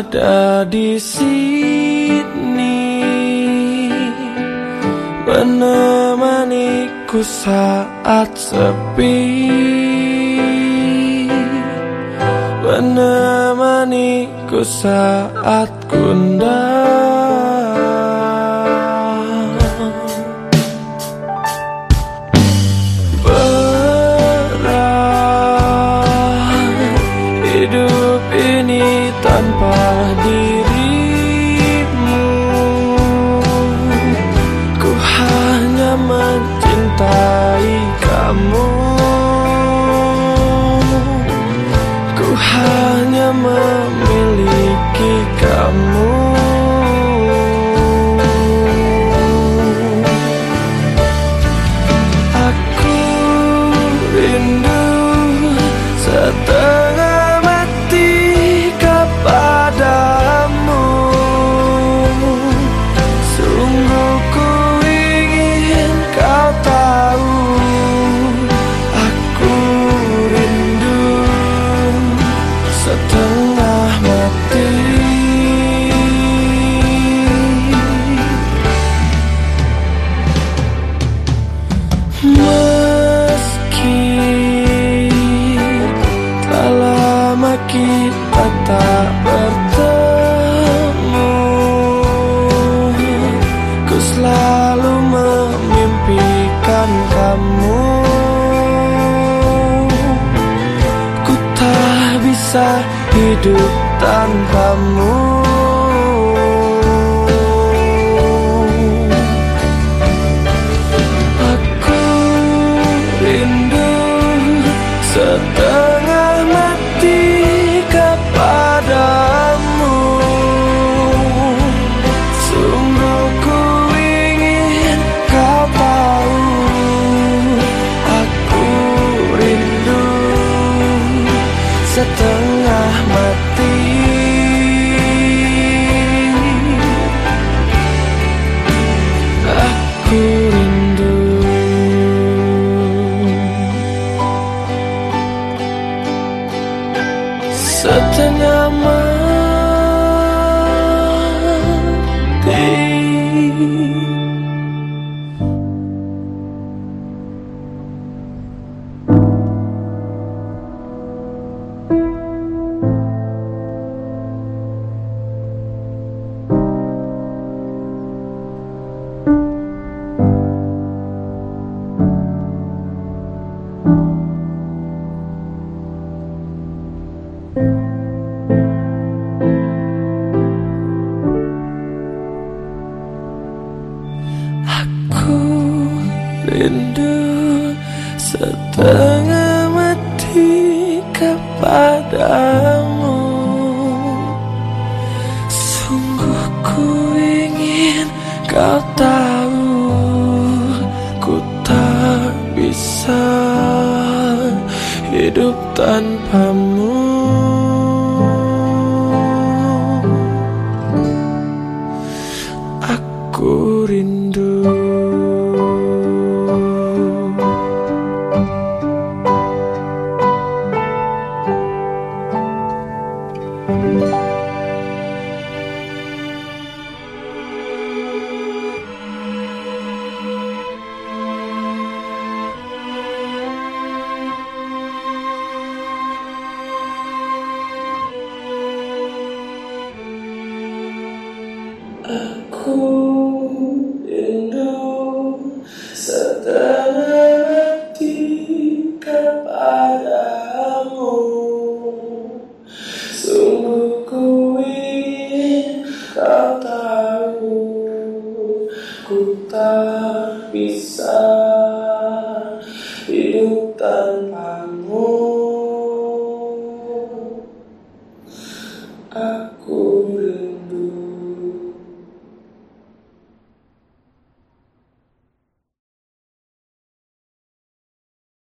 ada di sini. Menemaniku saat sepi. Menemaniku saat gundah tanpa dirimu. Ku hanya mencintai kamu kita tak bertemu. Ku selalu memimpikan kamu. Ku tak bisa hidup tanpamu. Aku rindu setengah setengah mati. Aku rindu. Setengah Aku rindu setengah mati kepadamu. Sungguh ku ingin kau tahu Ku tak bisa hidup tanpamu cool window set. bisa hidup tanpa